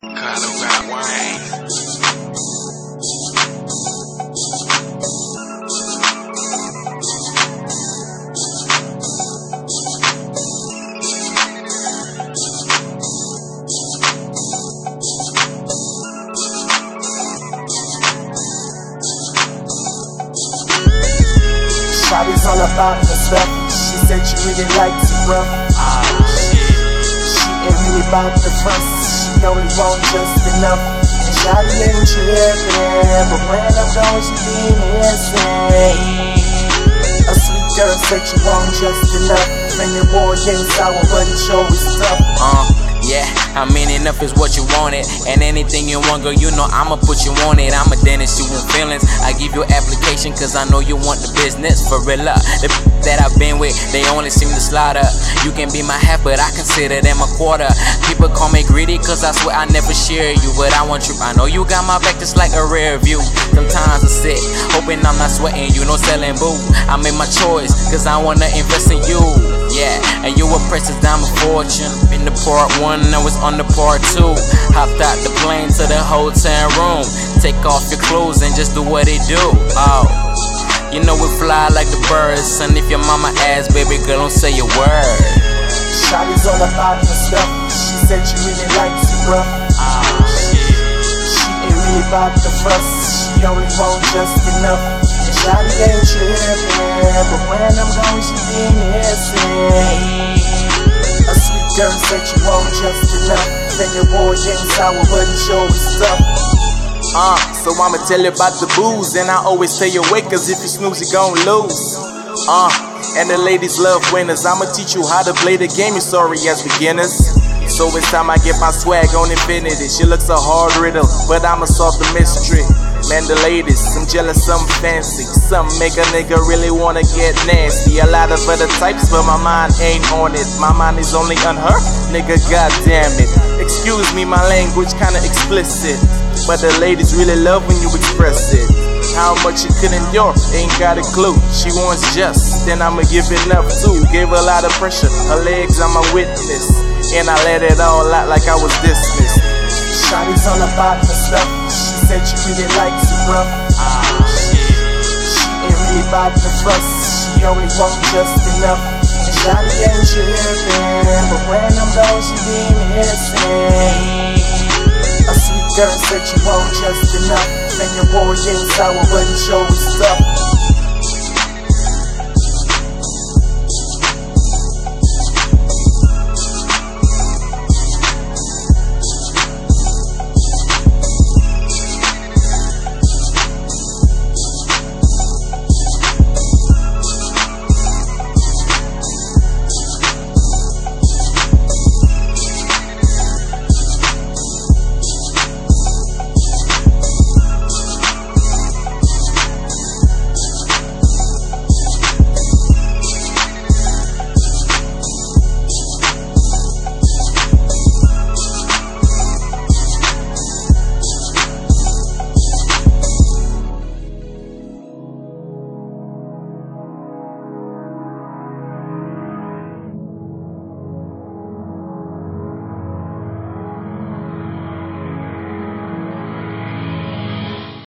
Carlo got wine. Shawty's all about the stuff. She said she really likes it rough. Really about the fuss. She only want just enough. And Shawty ain't tripping, but when I'm gone, she being insane. A sweet girl said she want just enough. When your boy ain't sour, but sure is tough. I mean enough is what you wanted. And anything you want, girl, you know I'ma put you on it. I'm a dentist, you want feelings. I give you application, cause I know you want the business for real. uh, The that I've been with, they only seem to slaughter. You can be my half, but I consider them a quarter. People call me greedy, cause I swear I never share you. But I want you, I know you got my back just like a rear view. Sometimes Hoping I'm not sweating, you know, selling boo. I made my choice, cause I wanna invest in you. Yeah, and you a precious diamond fortune. In the part one, I was on the part two. Hopped out the plane to the hotel room. Take off your clothes and just do what they do. Oh, you know we fly like the birds. And if your mama asks, baby girl, don't say a word. Shawty's all about the stuff. She said she really likes. Oh, shit. She really about the fuss. She only want just enough. Shawty ain't tripping, but when I'm gone, she being insane. A sweet girl said she want just enough. Then your boy ain't sour, but he sure is tough. Uh, so I'ma tell you about the booze, and I always stay awake, cause if you snooze, you gon' lose. Uh, and the ladies love winners. I'ma teach you how to play the game, you're sorry as beginners. So it's time I get my swag on infinity. She looks a hard riddle, but I'ma solve the mystery. Man, the ladies, some jealous, some fancy. Some make a nigga really wanna get nasty. A lot of other types, but my mind ain't on it. My mind is only on her, nigga, goddamn it. Excuse me, my language kinda explicit. But the ladies really love when you express it. How much you could endure, ain't got a clue. She wants just, then I'ma give it up too. Gave a lot of pressure, her legs, I'm a witness. And I let it all out like I was dismissed. Shawty's all about the stuff. She said she really likes it rough. She ain't really about the fuss. She only wants just enough. And Shawty ain't tripping, but when I'm gone, she being insane. A sweet girl said she want just enough. And your boy ain't sour, but sure is tough.